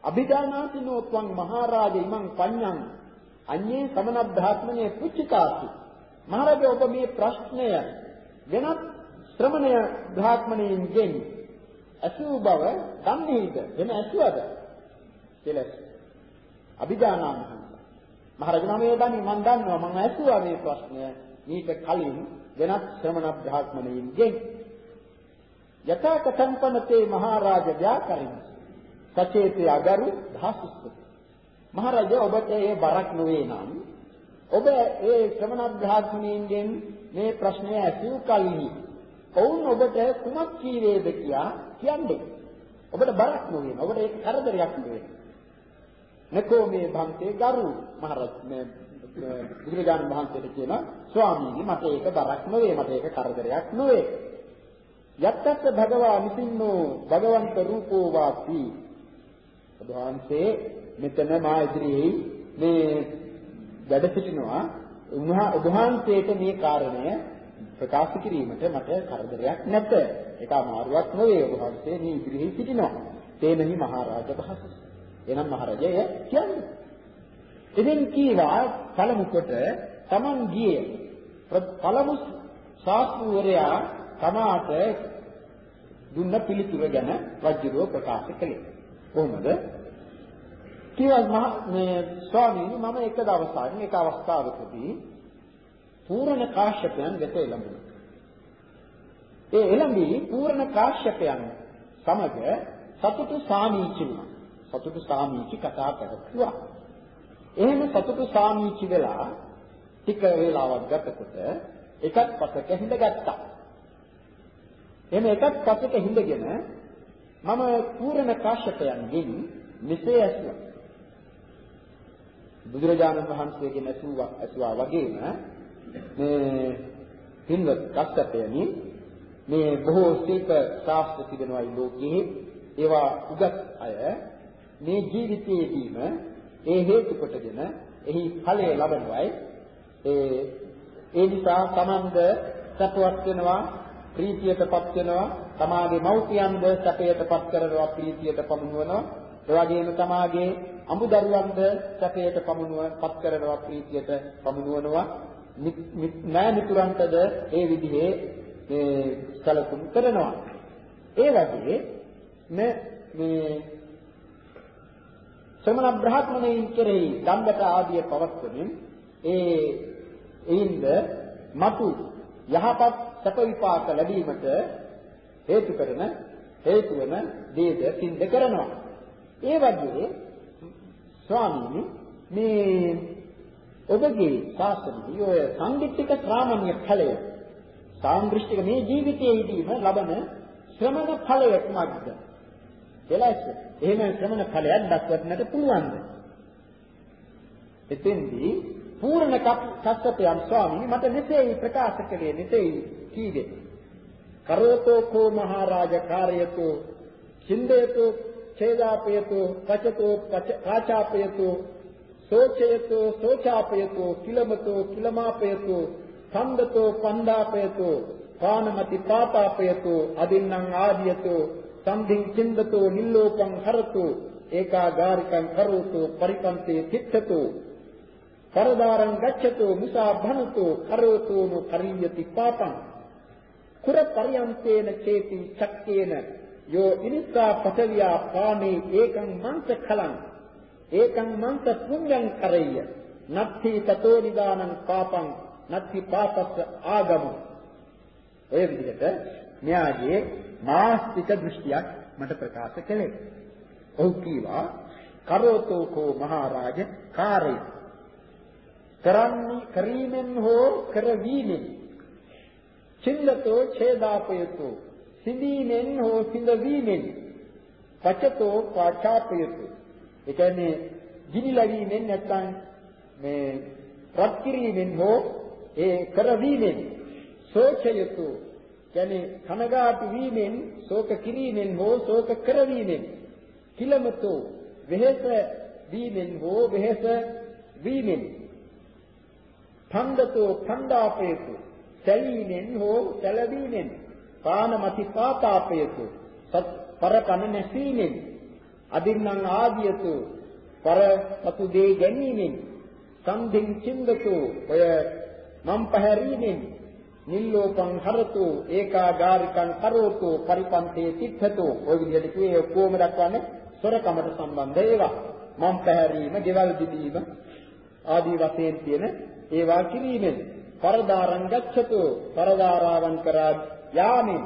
අභිදානාතිනෝ ත්වං මහරජ ඉමං පඤ්ඤං. අඤ්ඤේ සමනබ්ධාත්මනේ පුච්චිතාති. මහරජ ඔබ මේ ප්‍රශ්නය වෙනත් ශ්‍රමණය ධාත්මණයෙන්ගෙන් අසූ බව දන්නේද වෙන ඇසුවද කියලා අභිදානාම මහරජා මේ දන්නේ මම දන්නවා මම ඇසුවා මේ ප්‍රශ්නය. මීට කලින් වෙනත් ශ්‍රමණ බ්‍රාහ්මණයින්ගෙන් යථා කතම්පනතේ මහරජ ව්‍යාකරින් සචේතය අගරු ධාසුස්ස මහරජා ඔබට ඒ බරක් නොවේ නම් ඔබ ඒ ශ්‍රමණ බ්‍රාහ්මණයින්ගෙන් මේ ප්‍රශ්නය ඇසූ කලින් ඔවුන් ඔබට කුමක් කීවේද කියා කියන්නේ. ඔබට බරක් නොවේ ඔබට ඒක කරදරයක් නෙවෙයි නකෝ මේ භන්තේ ගරු මහරජ මේ බුදුරජාණන් වහන්සේට කියන ස්වාමීනි මට ඒක බරක් නෙවෙයි මට ඒක කරදරයක් නෙවෙයි යත්තත් භගවා මිසින්නෝ භගවන්ත රූපෝ වාති බුදුහන්සේ මෙතන මා ඉදිරියේ මේ වැඩ සිටිනවා. උන්වහන්සේට මේ කාරණය ප්‍රකාශ කිරීමට මට කරදරයක් නැත ඒක අමාරුවක් නෙවෙයි උන්වහන්සේ මේ ඉදිරියේ සිටිනවා තේනහි මහරජ භාෂා එනම් මහරජය කියන්නේ. ඉතින් කීවා පළමු කොට තමන් ගියේ පළමු ශාස්ත්‍රවරයා තමාට දුන්න පිළිතුර ගැන වජ්ජුරුව ප්‍රකාශ කළේ. කොහොමද? කීවා මහ මේ ස්වාමීනි මම එක දවසක් එක අවස්ථාවකදී පූර්ණ කාශ්‍යපයන් වෙත එළඹුණා. ඒ එළඹී පූර්ණ කාශ්‍යපයන් සමග සතුටු සාමීචි වුණා. සතුටු සාමීචි කතා කරතුවා. එහෙම සතුටු සාමීචි වෙලා ටික වේලාවක් ගතකොට එකක් පසක හිඳගත්තා. එහෙම එකක් පසක හිඳගෙන මම පූර්ණ කාශ්‍යපයන්ගෙන් මෙසේ ඇසුවා. බුදුරජාණන් වහන්සේගෙන් ඇසුවා ඇසුවා වගේම මේ පින්වත් කාශ්‍යපයනි මේ බොහෝ ශිල්ප ශාස්ත්‍ර තිබෙනවායි ලෝකයේ. ඒවා උගත් අය මේ ජීවිතයේදීම ඒ හේතු කොටගෙන එහි ඵලය ලබනවායි. ඒ ඒ නිසා තමන්ද සතුටක් වෙනවා ප්‍රීතියටපත් වෙනවා තමාගේ මෞපියන්ද සැපයටපත් කරනවා ප්‍රීතියට පමුණුවනවා. ඒ වගේම තමාගේ අඹ දරුවන්ද සැපයට පමුණුවපත් කරනවා ප්‍රීතියට පමුණුවනවා. නෑ මිතුරන්ටද ඒ විදිහේ මේ සැලකුම් කරනවා ඒ වගේ මේ මේ ශ්‍රමණ බ්‍රහ්මණයින් කෙරෙහි දණ්ඩක ආදිය පවත්වමින් ඒ එයින්ද මතු යහපත් සැප විපාක ලැබීමට හේතු කරන හේතු වෙන දේද සිද්ධ කරනවා. ඒ වගේ ස්වාමීනි මේ ඔබගේ ශාස්ත්‍රයේ ඔය සංදිත්තික ශ්‍රාමණ්‍ය ඵලය සාන්දෘෂ්ටික මේ ජීවිතයේදීම ලබන ශ්‍රමණ ඵලය කුමක්ද? කියලා එහෙම ශ්‍රමණ ඵලයක් දක්වන්නට පුළුවන්ද? එතෙන්දී පූර්ණ කස්සපයන් ස්වාමීන් මට මෙසේ ප්‍රකාශ කළේ මෙසේ කීවේ. කරෝතෝ කෝ මහරජ කාර්යතෝ චින්දේතෝ ඡේදාපයතෝ පචතෝ පාචාපයතෝ සෝචයතෝ සෝචාපයතෝ කිලමතෝ කිලමාපයතෝ ඡන්දතෝ පණ්ඩාපයතෝ පානමති පාපාපයතෝ අදින්නම් ආදියතෝ සම්ධින් චින්දතෝ නිල්ලෝකං හරතෝ ඒකාගාරිකං කරෝතු පරිපන්තේ තිත්තතු. පරදාරං ගච්ඡතු මුසා භනතු කරෝතුනු කරියති පාපං. කුර පරියන්තේන චේති චක්කේන යෝ ඉනිස්සා පඨවියා පානේ ඒකං මන්ත කලං. ඒකං මන්ත පුඤ්ඤං කරෙය්‍ය. නත්ථි තතෝ නිදානං පාපං නත්ථි පාපස්ස ආගම. ඔය විදිහට න්යායයේ මාස්තික දෘෂ්ටියක් මට ප්‍රකාශ කළේ. ඔහු කීවා කරෝතෝ කෝ මහරජ කාර්යය කරන්නේ කරීමෙන් හෝ කරවීමෙන්. චිල්ලතෝ ඡේදාපයතෝ. සිඳීමෙන් හෝ සිඳවීමෙන්. පචතෝ පාචාපයතෝ. ඒ කියන්නේ ගිනිලැවීමෙන් නැත්නම් මේ රත් කිරීමෙන් හෝ ඒ කරවීමෙන් සෝචයතු කියන්නේ කනගාටු වීමෙන් ශෝක කිරීමෙන් හෝ ශෝක කරවීමෙන් කිලමතෝ වෙහෙස වීමෙන් හෝ වෙහෙස වීමෙන් ඡන්දතෝ ඡන්දාපේතු සැලීමෙන් හෝ සැලවීමෙන් පානමති පාතාපේතු සත් පරකන නැසීමෙන් අදින්නම් ආදියතු පර පතු දේ ගැනීමෙන් සම්දින් චින්දතු ඔය මම් පැහැරීමෙන් නිල්ලෝකං හරතු ඒකාගාරිකං කරෝතු පරිපන්තේ තිත්තතු ඔය විදිහට කියේ ඔක්කොම දක්වන්නේ සොරකමට සම්බන්ධ ඒවා. මම් පැහැරීම, ගෙවල් දිදීම ආදී වශයෙන් තියෙන ඒවා කිරීමෙන්. පරදාරං ගච්ඡතු පරදාරාවන් කරා යාමෙන්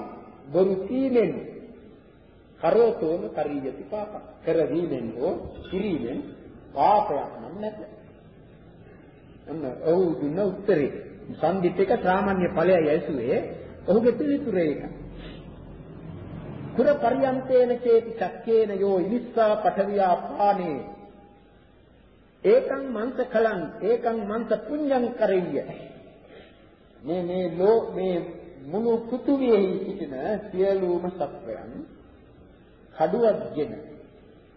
බොරු කීමෙන් කරෝතෝම කරියති පාප. කරවීමෙන් හෝ කිරීමෙන් පාපයක් නම් නැත. අන්න ඔහු දුන්න උත්තරේ. සම්දිත් එක සාමාන්‍ය ඵලයයි ඇසුවේ. ඔහුගේ පිළිතුර ඒක කුර පරියන්තේන චේති චක්කේන යෝ ඉනිස්සා පඨවියා පානේ. ඒකං මන්ත කලං ඒකං මන්ත පුඤ්ඤං කරෙය්‍ය මේ මේ ලෝ මේ මුළු පෘථුවියෙහි සිටින සියලුම සත්වයන් කඩුවක්ගෙන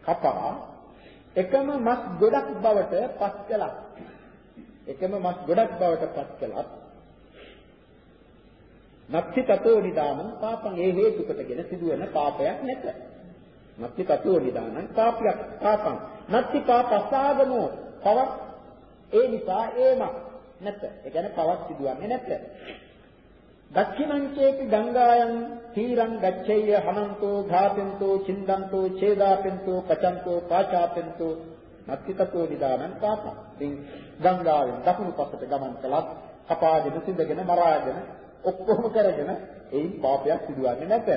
කපා එකම මස් ගොඩක් බවට පත් කළා එකම මස් ගොඩක් බවට පත් කළත් නක්ති තතෝ නිදානං පාපං ඒ හේතු කොටගෙන සිදුවන පාපයක් නැත. නක්ති තතෝ නිදානං පාපයක් පාපං. නක්ති පාපස්සාගමෝ පවක් ඒ නිසා ඒම නැත. ඒ කියන්නේ පවක් සිදුවන්නේ නැත. දක්ඛිනංචේපි ගංගායන් තීරං ගච්ඡේය හනන්තෝ ඝාතෙන්තෝ චින්දන්තෝ ඡේදාපෙන්තෝ පචන්තෝ පාචාපෙන්තෝ නත්තිතකෝ නිදානං පාපං. ඉතින් ගංගාවෙන් දකුණු පසට ගමන් කළත් කපාගෙන සිඳගෙන මරාගෙන ඔක්කොම කරගෙන ඒයි පාපයක් සිදුවන්නේ නැත.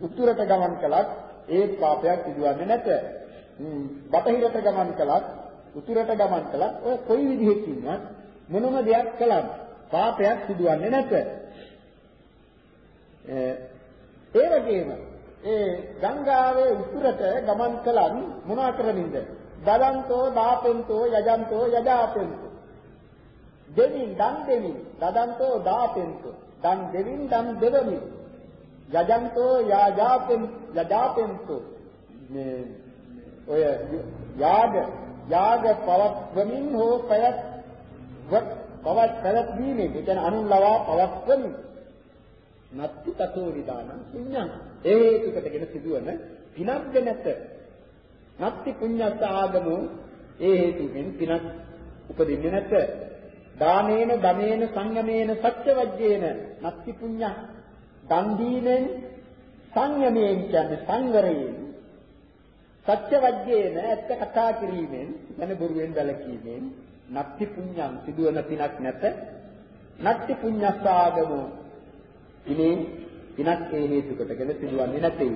උතුරට ගමන් කළත් ඒ පාපයක් සිදුවන්නේ නැත. බටහිරට ගමන් කළත් උතුරට ගමන් කළත් ඔය කොයි විදිහකින්වත් මොනම දෙයක් කළත් පාපයක් සිදුවන්නේ නැත. ඒ වගේම ඒ ගංගාවේ උතුරට ගමන් කළත් මොනවා කරමින්ද? දලන්තෝ දාපෙන්තෝ යජන්තෝ යජාපෙන්තෝ. දෙමින් දන් දෙමින් දදන්තෝ දාපෙන්තෝ. දන් දෙමින් දන් දෙවමින්. යජන්තෝ යාජාපෙන් යජාපෙන්තෝ. මේ ඔය යාග යාග පවත්වමින් හෝ පයත් පවත් පැවැත්වීමෙන් ඒ කියන්නේ අනුන් ලවා පවත්වමින් නත්ති තතෝ විදානං පුඤ්ඤං. ඒ හේතුකටගෙන සිදුවන පිනක්ද නැත. නත්ති පුඤ්ඤස්ස ආගමෝ. ඒ හේතුකින් පිනක් උපදින්නේ නැත. දානේන දමේන සංයමේන සත්‍යවජ්ජේන නත්ති පුඤ්ඤං. දන් දීමෙන් සංයමයෙන් කියන්නේ සංවරයෙන්. සත්‍යවජ්ජේන ඇත්ත කතා කිරීමෙන් යන බොරුවෙන් වැළකීමෙන් නත්ති පුඤ්ඤං සිදුවන පිනක් නැත. නත්ති පුඤ්ඤස්සාගමෝ ඉනේ පිනක් ඒ හේතු කොටගෙන සිදුවන්නේ නැtei.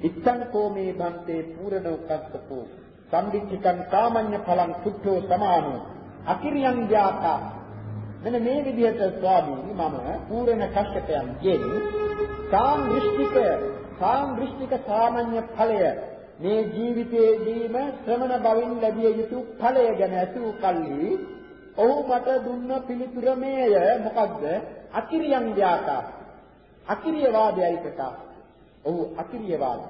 ඉත්තං කෝමේ භන්තේ පූර්ණ උක්කස්සපෝ සම්දිච්චිකං සාමාන්‍ය ඵලං සුද්ධෝ සමානෝ. අකිරියං යාතා. මෙන්න මේ විදිහට ස්වාමීනි මම පූර්ණ කශ්‍යපයන් ගෙන් සාන්දෘෂ්ටික සාන්දෘෂ්ටික සාමාන්‍ය ඵලය මේ ජීවිතයේදීම ශ්‍රමණ බවින් ලැබිය යුතු ඵලය ගැන අසූ කල්හි ඔහු මට දුන්න පිළිතුර මේය. මොකද්ද? අකිරියං ව්‍යාකා අකිරිය වාදයයි කතා. ඔව් අකිරිය වාදය.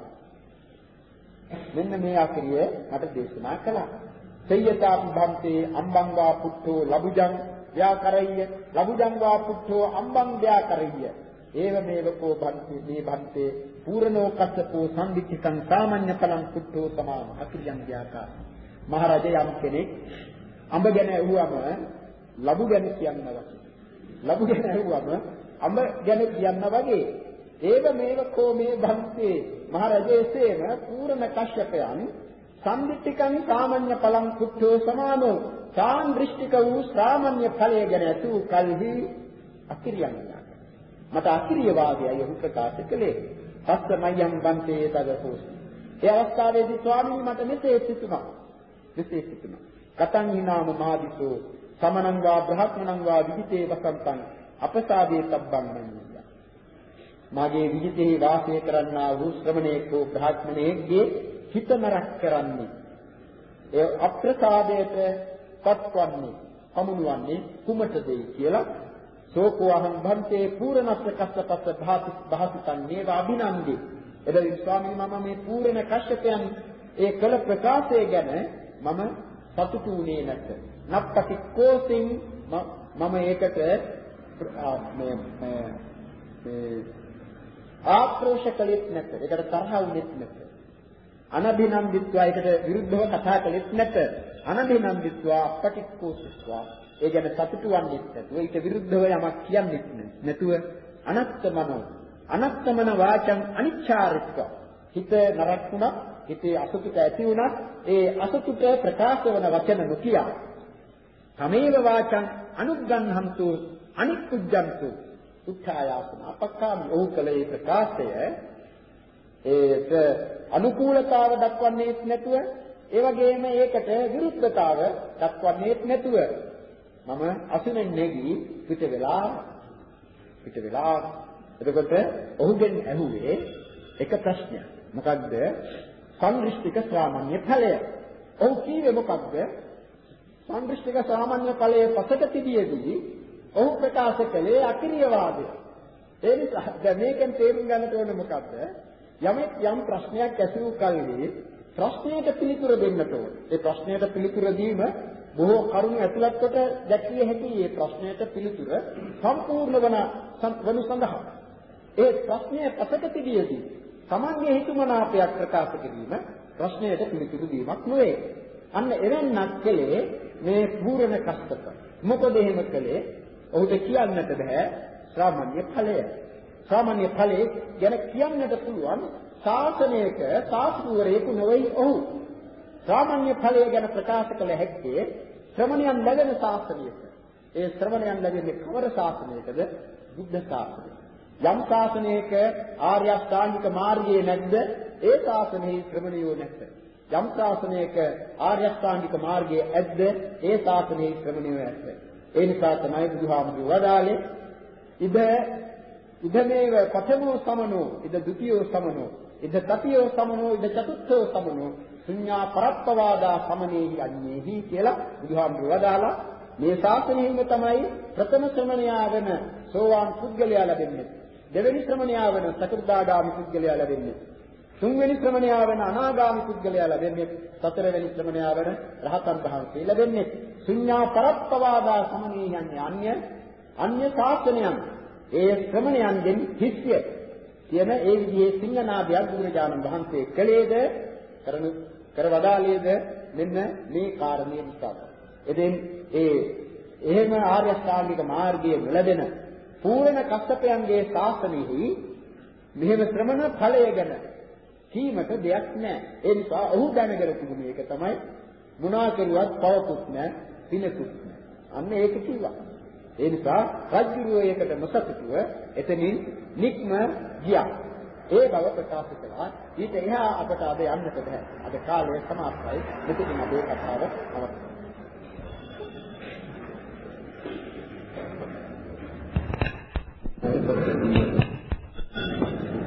මෙන්න මේ අකිරිය මට දේශනා කළා. සේයතා භම්තේ අම්බං වා පුට්ඨෝ ලබුජං ව්‍යාකරය්‍ය ලබුජං වා පුට්ඨෝ අම්බං ව්‍යාකරය්‍ය ඒව මේවකෝ භන්ති මේ භන්තේ පූර්ණෝ කස්සකෝ සම්විච්ඡිකං සාමාන්‍ය පලං පුට්ඨෝ සමාම අකිරියං ව්‍යාකා මහරජා යම් කෙනෙක් අඹ ගැන ඇහුවම ලබු ගැන කියන්න වගේ ලබු ගැන ඇහුවම අඹ ගැන කියන්න වගේ ඒව මේවකෝ මේ භන්තේ මහරජේසේම පූර්ණ කශ්‍යපයන් සම්දිත්තිකං සාමාන්‍ය ඵලං කුට්ටෝ සමානෝ සාන් දෘෂ්ටික වූ සාමාන්‍ය ඵලය ගැන ඇතු කල්හි අකිරියන් මට අකිරිය වාදයයි ඔහු ප්‍රකාශ කළේ. පස්ස මයං බන්තේ තදසෝසි. ඒ අවස්ථාවේදී ස්වාමීන් මට මෙසේ සිතුණා. මෙසේ සිතුණා. කතං හිනාම මාදිසෝ සමනං වා බ්‍රහ්මණං වා විදිතේ වසන්තං අපසාදේ තබ්බං මඤ්ඤය. මාගේ විදිතේ වාසය කරන්නා වූ ශ්‍රමණේක වූ බ්‍රහ්මණේකගේ හිත නරක කරන්නේ. ඒ අප්‍රසාදයට පත්වන්නේ පමුණුවන්නේ කුමටදයි කියලා සෝකෝ අහං භන්තේ පූර්ණස්ස කස්සපස්ස භාති භාසිතං නේව අභිනන්දි එබැවින් ස්වාමීන් මම මේ පූර්ණ කශ්‍යපයන් ඒ කළ ප්‍රකාශය ගැන මම සතුටු වුණේ නැත නප්පති කෝසින් මම ඒකට මේ මේ ආක්‍රෝෂ කළෙත් නැත. ඒකට තරහ වුණෙත් නැත. අනබිනන්දිත්වා ඒකට විරුද්ධව කතා කළෙත් නැත. අනබිනන්දිත්වා අපටික්කෝසස්වා ඒ ගැන සතුටු වෙන්නේ නැතුව ඊට විරුද්ධව යමක් කියන්නේ නැතුව අනත්තමනෝ අනත්තමන වාචං අනිච්ඡාරිත්ව. හිත නරක් වුණා හිතේ අසතුට ඇති වුණා ඒ අසතුට ප්‍රකාශ වන වචන නොකිය තමේව වාචං අනුග්ගන්හන්තු අනික්කුජ්ජන්තු උත්ථායාසන අපක්කාම ඔහු කලේ ප්‍රකාශය ඒට අනුකූලතාව දක්වන්නේත් නැතුව ඒ වගේම ඒකට විරුද්ධතාව දක්වන්නේත් නැතුව මම අසුනෙන් නැගී පිට වෙලා පිට වෙලා එතකොට ඔහුගෙන් ඇහුවේ එක ප්‍රශ්නයක්. මොකක්ද? සංදෘෂ්ටික සාමාන්‍ය ඵලය. ඔහු කීවේ මොකක්ද? සංදෘෂ්ටික සාමාන්‍ය ඵලයේ පසට තිබියදී ඔහු ප්‍රකාශ කළේ අකිරියවාදය. ඒ නිසා දැන් මේකෙන් තේරුම් ගන්නට ඕනේ මොකක්ද? යමෙක් යම් ප්‍රශ්නයක් ඇසූ කල්හි ප්‍රශ්නයට පිළිතුර දෙන්නට ඕනේ. ඒ ප්‍රශ්නයට පිළිතුර දීම බොහෝ කරුණු ඇතුළත් කොට දැක්විය හැකි මේ ප්‍රශ්නයට පිළිතුර සම්පූර්ණ වන වනු සඳහා ඒ ප්‍රශ්නය පසක තිබියදී තමන්ගේ හිතුමනාපයක් ප්‍රකාශ කිරීම ප්‍රශ්නයට පිළිතුරු දීමක් නොවේ. අන්න එවන්නක් කලේ මේ පූර්ණ කස්තක. මොකද එහෙම කලේ? ඔහුට කියන්නට බෑ සාමාන්‍ය ඵලය. සාමාන්‍ය ඵලයේ ගැන කියන්නට පුළුවන් ශාසනයක සාස්ෘවරයෙකු නොවේ ඔහු. සාමාන්‍ය ඵලය ගැන ප්‍රකාශ කළ හැක්කේ ශ්‍රමණයන් ලැබෙන ශාස්ත්‍රයක. ඒ ශ්‍රමණයන් ලැබෙන්නේ කවර ශාසනයකද? බුද්ධ ශාසනය. යම් ශාසනයක ආර්ය අෂ්ටාංගික මාර්ගයේ නැද්ද? ඒ ශාසනයේ ශ්‍රමණයෝ නැත. යම් ශාසනයක ආර්ය අෂ්ටාංගික මාර්ගයේ ඇද්ද? ඒ ශාසනයේ ශ්‍රමණයෝ ඇත. ඒ නිසා තමයි බුදුහාමුදුරුවෝ වදාළේ ඉද ඉදමේව පඨමෝ සමනෝ ඉද ဒ ුතියෝ සමනෝ ඉද තතියෝ සමනෝ ඉද චතුත්ථෝ සමනෝ ශුඤ්ඤා පරප්පවාදා සමනේහි අඤ්ඤේහි කියලා බුදුහාමුදුරුවෝ වදාලා මේ ශාසනයෙහිම තමයි ප්‍රථම ශ්‍රමණයා වෙන සෝවාන් පුද්ගලයා ලැබෙන්නේ. දෙවෙනි ශ්‍රමණයා වෙන සකෘදාගාමි පුද්ගලයා ලැබෙන්නේ. තුන්වෙනි ශ්‍රමණයා වෙන අනාගාමි පුද්ගලයා ලැබෙන්නේ. හතරවෙනි ශ්‍රමණයා වෙන රහතන් වහන්සේ ලැබෙන්නේ. ශුඤ්ඤා පරප්පවාදා සමනේහි අඤ්ඤ අන්‍ය ශාසනයන් ඒ ශ්‍රමණයන්ගෙන් හිස්ය කියන ඒ විදිහේ සිංහනාදයක් බුදුරජාණන් වහන්සේ කළේද කරන කරවදාලේද මෙන්න මේ කාරණේ නිසා. එදෙන් ඒ එහෙම ආර්ය ශ්‍රාමික මාර්ගයේ නොලැබෙන පූර්ණ කස්සපයන්ගේ ශාසනයෙහි මෙහෙම ශ්‍රමණ ඵලය ගැන කීමට දෙයක් නැහැ. ඒ නිසා ඔහු දැනගෙන තිබුණේ ඒක තමයි මුණා කෙරුවත් පවකුත් නැහැ, පිනකුත් නැහැ. අන්න ඒක කිව්වා. ඒ නිසා රජුරෝ ඒකට නොසතුටුව එතනින් නික්ම ගියා. ඒ බව ප්‍රකාශ කළා. ඊට එහා අපට අද යන්නට බෑ. අද කාලය සමාප්තයි. මෙතනින් අපේ කතාව අවසන්.